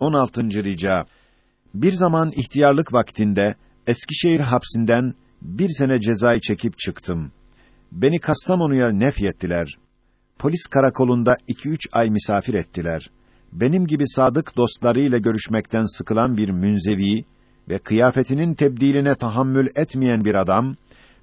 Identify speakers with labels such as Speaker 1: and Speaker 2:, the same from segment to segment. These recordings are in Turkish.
Speaker 1: 16. rica. Bir zaman ihtiyarlık vaktinde Eskişehir hapsinden bir sene cezayı çekip çıktım. Beni Kastamonu'ya nefyettiler. Polis karakolunda iki üç ay misafir ettiler. Benim gibi sadık dostlarıyla görüşmekten sıkılan bir münzevi ve kıyafetinin tebdiline tahammül etmeyen bir adam,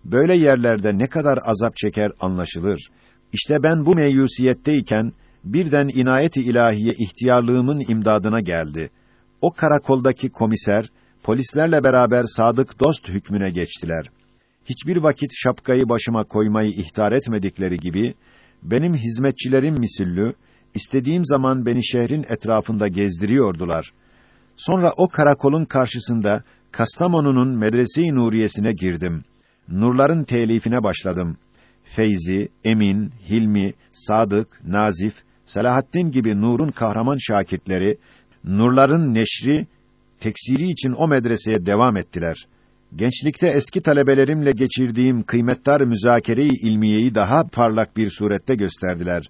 Speaker 1: böyle yerlerde ne kadar azap çeker anlaşılır. İşte ben bu meyusiyetteyken, birden inayet-i ilahiye ihtiyarlığımın imdadına geldi. O karakoldaki komiser, polislerle beraber sadık dost hükmüne geçtiler. Hiçbir vakit şapkayı başıma koymayı ihtar etmedikleri gibi, benim hizmetçilerim misillü, istediğim zaman beni şehrin etrafında gezdiriyordular. Sonra o karakolun karşısında Kastamonu'nun Medrese-i Nuriyesine girdim. Nurların telifine başladım. Feyzi, Emin, Hilmi, Sadık, Nazif, Selahaddin gibi nurun kahraman şakirtleri, nurların neşri, teksiri için o medreseye devam ettiler. Gençlikte eski talebelerimle geçirdiğim kıymetdar müzakere-i ilmiyeyi daha parlak bir surette gösterdiler.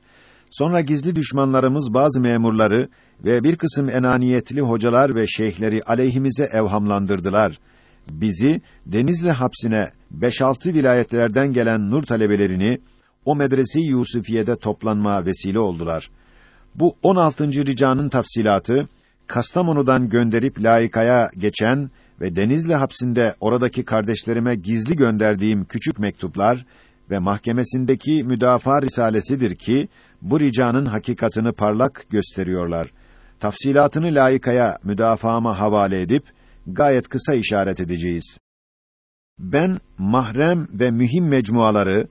Speaker 1: Sonra gizli düşmanlarımız bazı memurları ve bir kısım enaniyetli hocalar ve şeyhleri aleyhimize evhamlandırdılar. Bizi Denizli hapsine 5-6 vilayetlerden gelen nur talebelerini o medrese-i Yusufiye'de toplanma vesile oldular. Bu 16. ricanın tafsilatı Kastamonu'dan gönderip layıkaya geçen ve Denizli hapsinde oradaki kardeşlerime gizli gönderdiğim küçük mektuplar ve mahkemesindeki müdafaa risalesidir ki bu ricanın hakikatını parlak gösteriyorlar. Tafsilatını layıkaya müdafaama havale edip gayet kısa işaret edeceğiz. Ben mahrem ve mühim mecmuaları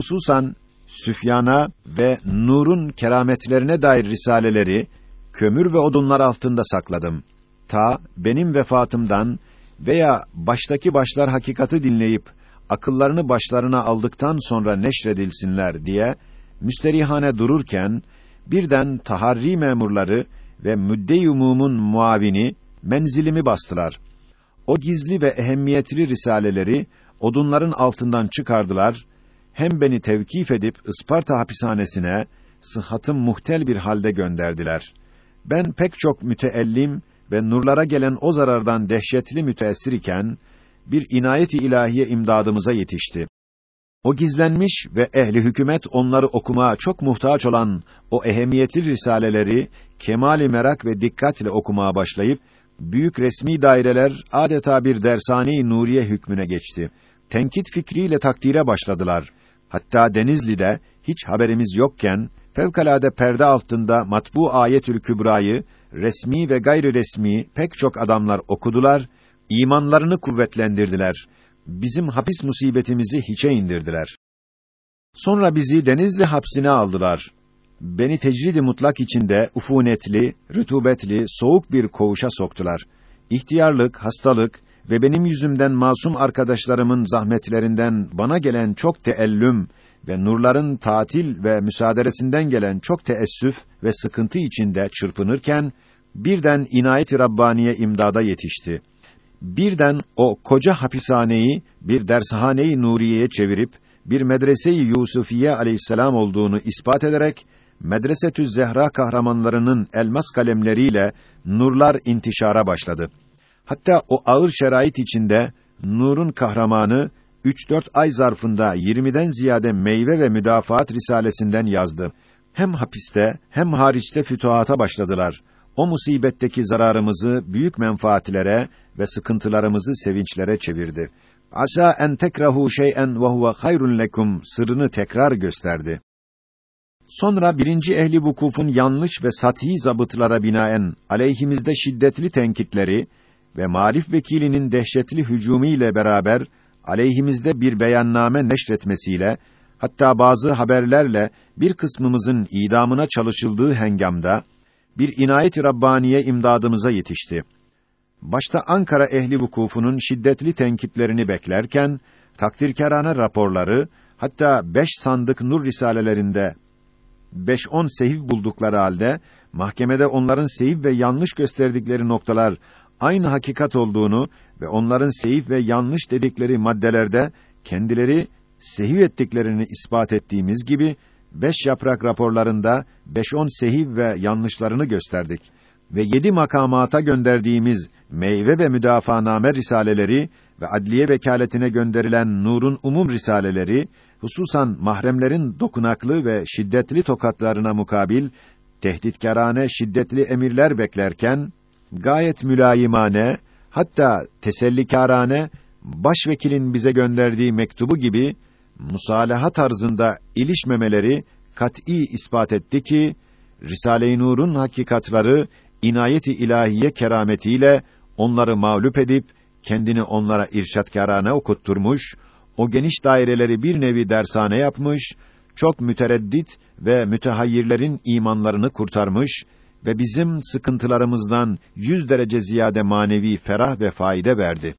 Speaker 1: hususan Süfyan'a ve Nur'un kerametlerine dair risaleleri kömür ve odunlar altında sakladım. Ta benim vefatımdan veya baştaki başlar hakikati dinleyip akıllarını başlarına aldıktan sonra neşredilsinler diye müsterihane dururken birden taharri memurları ve müdde-i umumun muavini menzilimi bastılar. O gizli ve ehemmiyetli risaleleri odunların altından çıkardılar. Hem beni tevkif edip Isparta hapishanesine sıhhatım muhtel bir halde gönderdiler. Ben pek çok müteellim ve nurlara gelen o zarardan dehşetli müteessir iken bir inayet-i ilahiye imdadımıza yetişti. O gizlenmiş ve ehli hükümet onları okumaya çok muhtaç olan o ehemmiyetli risaleleri kemali merak ve dikkatle okumaya başlayıp büyük resmi daireler adeta bir dersane-i nuriye hükmüne geçti. Tenkit fikriyle takdire başladılar. Hatta Denizli'de hiç haberimiz yokken fevkalade perde altında matbu Ayetül Kübra'yı resmi ve gayri resmi pek çok adamlar okudular, imanlarını kuvvetlendirdiler. Bizim hapis musibetimizi hiçe indirdiler. Sonra bizi Denizli hapsine aldılar. Beni tecridi mutlak içinde ufunetli, rütubetli, soğuk bir koğuşa soktular. İhtiyarlık, hastalık ve benim yüzümden masum arkadaşlarımın zahmetlerinden bana gelen çok teellüm ve nurların tatil ve müsaaderesinden gelen çok teessüf ve sıkıntı içinde çırpınırken birden inayet-i rabbaniye imdada yetişti. Birden o koca hapishaneyi bir dershane-i nuriyeye çevirip bir medrese-i Yusufiye aleyhisselam olduğunu ispat ederek Medresetü Zehra kahramanlarının elmas kalemleriyle nurlar intişara başladı. Hatta o ağır şerait içinde nurun kahramanı 3-4 ay zarfında 20'den ziyade meyve ve müdafaat risalesinden yazdı. Hem hapiste hem hariçte fütuhata başladılar. O musibetteki zararımızı büyük menfaatlere ve sıkıntılarımızı sevinçlere çevirdi. Asa en tekrahu şey'en ve huve hayrun lekum sırrını tekrar gösterdi. Sonra birinci ehli vukufun yanlış ve sathi zabıtlara binaen aleyhimizde şiddetli tenkitleri ve marif vekilinin dehşetli hücumu ile beraber aleyhimizde bir beyanname neşretmesiyle hatta bazı haberlerle bir kısmımızın idamına çalışıldığı hengamda bir inayet-i rabbaniye imdadımıza yetişti. Başta Ankara ehli vukufunun şiddetli tenkitlerini beklerken takdirkerane raporları hatta beş sandık nur risalelerinde beş on sehif buldukları halde mahkemede onların sehif ve yanlış gösterdikleri noktalar aynı hakikat olduğunu ve onların sehif ve yanlış dedikleri maddelerde kendileri sehif ettiklerini ispat ettiğimiz gibi beş yaprak raporlarında beş on sehif ve yanlışlarını gösterdik. ve yedi makamata gönderdiğimiz meyve ve müdafaaname risaleleri ve adliye vekaletine gönderilen Nur'un umum risaleleri, hususan mahremlerin dokunaklı ve şiddetli tokatlarına mukabil, tehditkarane şiddetli emirler beklerken, gayet mülayimane, hatta tesellikârane, başvekilin bize gönderdiği mektubu gibi, musalaha tarzında ilişmemeleri kat'î ispat etti ki, Risale-i Nur'un hakikatları inayeti ilahiye kerametiyle onları mağlup edip kendini onlara irşatkârane okutturmuş, o geniş daireleri bir nevi dershane yapmış, çok mütereddit ve mütehayyirlerin imanlarını kurtarmış ve bizim sıkıntılarımızdan yüz derece ziyade manevi ferah ve faide verdi.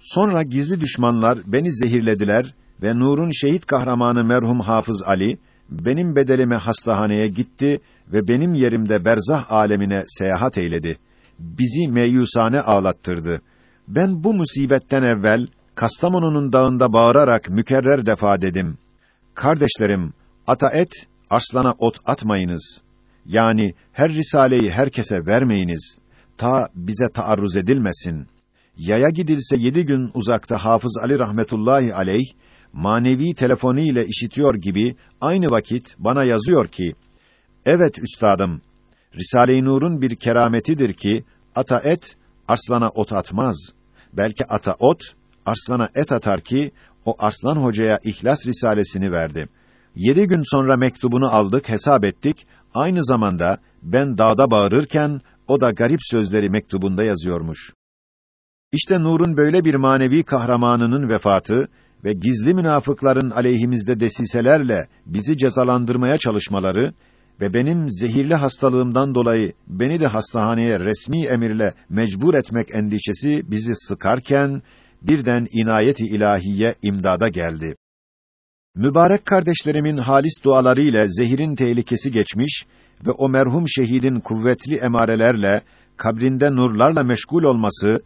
Speaker 1: Sonra gizli düşmanlar beni zehirlediler ve Nur'un şehit kahramanı merhum Hafız Ali, benim bedelime hastahaneye gitti ve benim yerimde berzah alemine seyahat eyledi. Bizi meyusane ağlattırdı. Ben bu musibetten evvel Kastamonu'nun dağında bağırarak mükerrer defa dedim. Kardeşlerim, ata et, arslana ot atmayınız. Yani her risaleyi herkese vermeyiniz. Ta bize taarruz edilmesin. Yaya gidilse yedi gün uzakta Hafız Ali rahmetullahi aleyh, manevi telefonu ile işitiyor gibi aynı vakit bana yazıyor ki, Evet üstadım, Risale-i Nur'un bir kerametidir ki, ata et, arslana ot atmaz. Belki ata ot, arslana et atar ki, o Arslan Hoca'ya İhlas Risalesini verdi. Yedi gün sonra mektubunu aldık, hesap ettik. Aynı zamanda ben dağda bağırırken, o da garip sözleri mektubunda yazıyormuş. İşte Nur'un böyle bir manevi kahramanının vefatı ve gizli münafıkların aleyhimizde desiselerle bizi cezalandırmaya çalışmaları ve benim zehirli hastalığımdan dolayı beni de hastahaneye resmi emirle mecbur etmek endişesi bizi sıkarken birden inayeti ilahiye imdada geldi. Mübarek kardeşlerimin halis duaları ile zehirin tehlikesi geçmiş ve o merhum şehidin kuvvetli emarelerle kabrinde nurlarla meşgul olması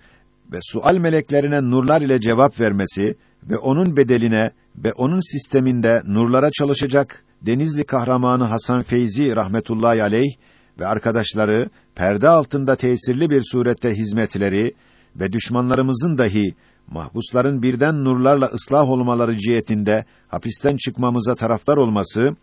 Speaker 1: ve sual meleklerine nurlar ile cevap vermesi ve onun bedeline ve onun sisteminde nurlara çalışacak Denizli kahramanı Hasan Feyzi rahmetullahi aleyh ve arkadaşları perde altında tesirli bir surette hizmetleri ve düşmanlarımızın dahi mahpusların birden nurlarla ıslah olmaları cihetinde hapisten çıkmamıza taraftar olması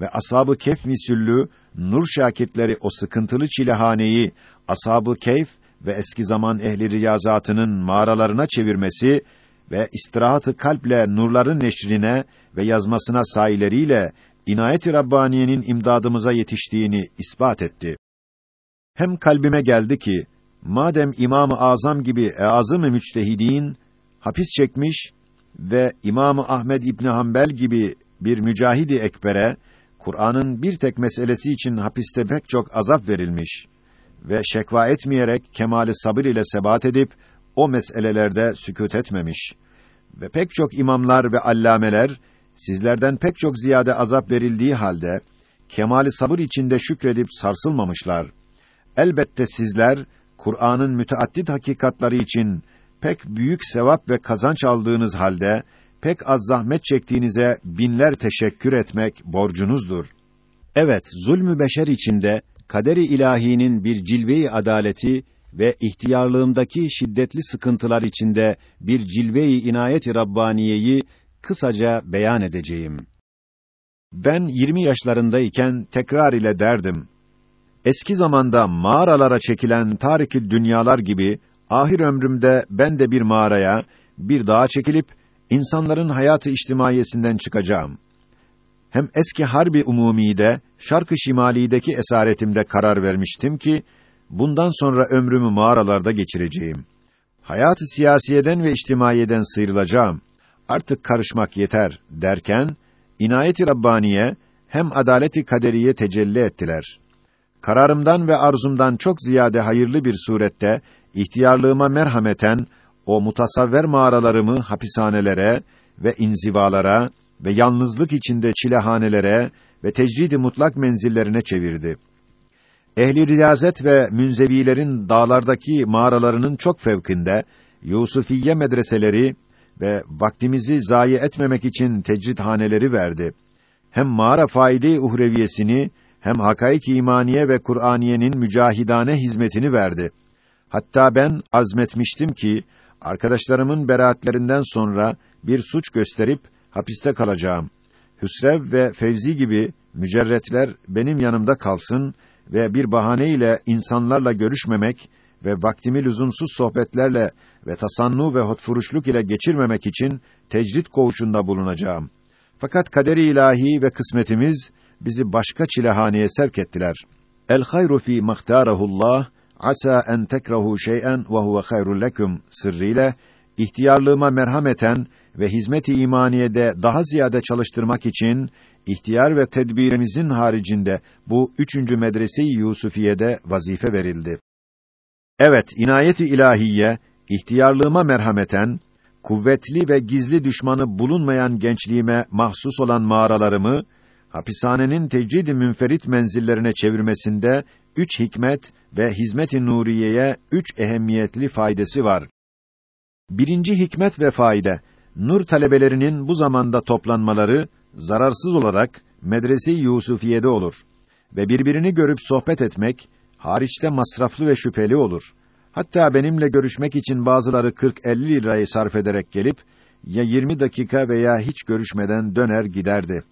Speaker 1: ve ashab-ı kehf misüllü nur şakirtleri o sıkıntılı çilehaneyi ashab-ı keyf ve eski zaman ehli riyazatının mağaralarına çevirmesi ve istirahatı kalple nurların neşrine ve yazmasına saileriyle inayet-i Rabbaniye'nin imdadımıza yetiştiğini ispat etti. Hem kalbime geldi ki, madem İmam-ı Azam gibi azım-ı müçtehidin hapis çekmiş ve İmam-ı Ahmed İbni Hanbel gibi bir mücahidi ekbere Kur'an'ın bir tek meselesi için hapiste pek çok azap verilmiş ve şekva etmeyerek kemali sabır ile sebat edip o meselelerde sükût etmemiş ve pek çok imamlar ve allameler sizlerden pek çok ziyade azap verildiği halde kemali sabır içinde şükredip sarsılmamışlar. Elbette sizler Kur'an'ın müteaddit hakikatları için pek büyük sevap ve kazanç aldığınız halde pek az zahmet çektiğinize binler teşekkür etmek borcunuzdur. Evet, zulmü beşer içinde kaderi ilahinin bir cilve-i adaleti ve ihtiyarlığımdaki şiddetli sıkıntılar içinde bir cilve-i inayet-i rabbaniyeyi kısaca beyan edeceğim. Ben 20 yaşlarındayken tekrar ile derdim. Eski zamanda mağaralara çekilen tariki dünyalar gibi ahir ömrümde ben de bir mağaraya, bir dağa çekilip insanların hayatı içtimaiyesinden çıkacağım. Hem eski harbi umumide, şarkı şimalideki esaretimde karar vermiştim ki bundan sonra ömrümü mağaralarda geçireceğim. Hayatı siyasiyeden ve içtimaiyeden sıyrılacağım artık karışmak yeter derken inayeti rabbaniye hem adaleti kaderiye tecelli ettiler. Kararımdan ve arzumdan çok ziyade hayırlı bir surette ihtiyarlığıma merhameten o mutasavver mağaralarımı hapishanelere ve inzivalara ve yalnızlık içinde çilehanelere ve tecridi mutlak menzillerine çevirdi. Ehli riyazet ve münzevilerin dağlardaki mağaralarının çok fevkinde Yusufiye medreseleri ve vaktimizi zayi etmemek için tecrid haneleri verdi. Hem mağara faide uhreviyesini hem hakaik imaniye ve Kur'aniyenin mücahidane hizmetini verdi. Hatta ben azmetmiştim ki arkadaşlarımın beraatlerinden sonra bir suç gösterip hapiste kalacağım. Hüsrev ve Fevzi gibi mücerretler benim yanımda kalsın ve bir bahane ile insanlarla görüşmemek ve vaktimi lüzumsuz sohbetlerle ve tasannu ve hotfuruşluk ile geçirmemek için tecrit koğuşunda bulunacağım. Fakat kaderi ilahi ve kısmetimiz bizi başka çilehaneye sevk ettiler. El hayru fi mahtarahullah asa en tekrahu şey'en ve huve hayrul leküm sırrıyla ihtiyarlığıma merhameten ve hizmet-i imaniyede daha ziyade çalıştırmak için ihtiyar ve tedbirimizin haricinde bu üçüncü medrese-i Yusufiye'de vazife verildi. Evet, inayet-i ilahiye ihtiyarlığıma merhameten kuvvetli ve gizli düşmanı bulunmayan gençliğime mahsus olan mağaralarımı hapishanenin tecrid-i münferit menzillerine çevirmesinde üç hikmet ve hizmet-i nuriyeye üç ehemmiyetli faydası var. Birinci hikmet ve faide, nur talebelerinin bu zamanda toplanmaları zararsız olarak medrese-i Yusufiye'de olur ve birbirini görüp sohbet etmek hariçte masraflı ve şüpheli olur. Hatta benimle görüşmek için bazıları 40-50 lirayı sarf ederek gelip ya 20 dakika veya hiç görüşmeden döner giderdi.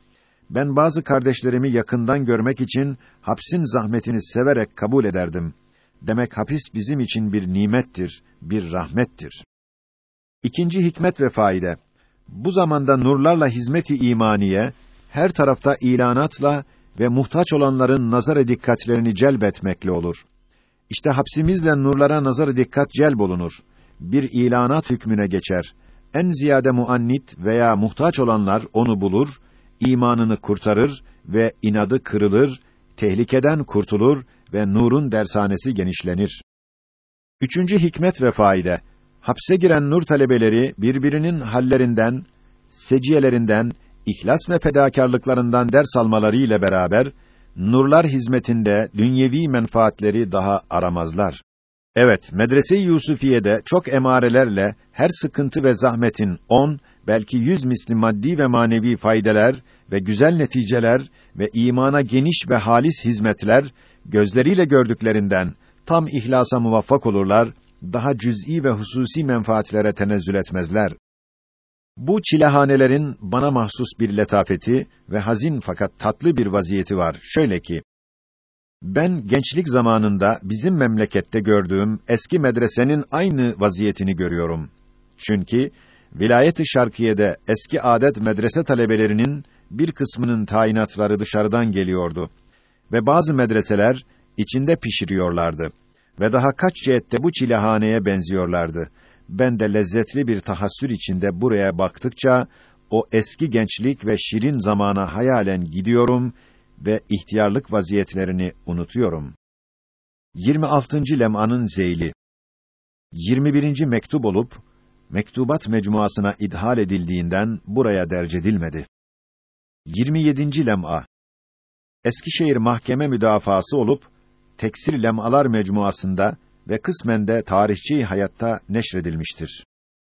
Speaker 1: Ben bazı kardeşlerimi yakından görmek için hapsin zahmetini severek kabul ederdim. Demek hapis bizim için bir nimettir, bir rahmettir. İkinci hikmet ve faide. Bu zamanda nurlarla hizmeti imaniye her tarafta ilanatla ve muhtaç olanların nazar dikkatlerini celbetmekle olur. İşte hapsimizle nurlara nazar dikkat celb olunur. Bir ilanat hükmüne geçer. En ziyade muannit veya muhtaç olanlar onu bulur, imanını kurtarır ve inadı kırılır, tehlikeden kurtulur ve nurun dershanesi genişlenir. Üçüncü hikmet ve faide. Hapse giren nur talebeleri birbirinin hallerinden, seciyelerinden, ihlas ve fedakarlıklarından ders almaları ile beraber nurlar hizmetinde dünyevi menfaatleri daha aramazlar. Evet, medrese-i Yusufiye'de çok emarelerle her sıkıntı ve zahmetin on, belki yüz misli maddi ve manevi faydeler ve güzel neticeler ve imana geniş ve halis hizmetler gözleriyle gördüklerinden tam ihlasa muvaffak olurlar, daha cüz'i ve hususi menfaatlere tenezzül etmezler. Bu çilehanelerin bana mahsus bir letafeti ve hazin fakat tatlı bir vaziyeti var. Şöyle ki, ben gençlik zamanında bizim memlekette gördüğüm eski medresenin aynı vaziyetini görüyorum. Çünkü vilayet-i Şarkiye'de eski adet medrese talebelerinin bir kısmının tayinatları dışarıdan geliyordu ve bazı medreseler içinde pişiriyorlardı ve daha kaç cihette bu çilehaneye benziyorlardı. Ben de lezzetli bir tahassür içinde buraya baktıkça o eski gençlik ve şirin zamana hayalen gidiyorum ve ihtiyarlık vaziyetlerini unutuyorum. 26. lem'anın zeyli 21. mektup olup mektubat mecmuasına idhal edildiğinden buraya derc edilmedi. 27. lem'a Eskişehir Mahkeme Müdafası olup Teksir Lem'alar Mecmuasında ve kısmen de tarihçi hayatta neşredilmiştir.